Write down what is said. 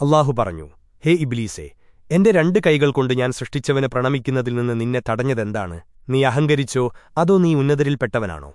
അള്ളാഹു പറഞ്ഞു ഹേ ഇബ്ലീസേ എന്റെ രണ്ട് കൈകൾ കൊണ്ട് ഞാൻ സൃഷ്ടിച്ചവന് പ്രണമിക്കുന്നതിൽ നിന്ന് നിന്നെ തടഞ്ഞതെന്താണ്? നീ അഹങ്കരിച്ചോ? അതോ നീ ഉന്നതരിൽപ്പെട്ടവനാണോ?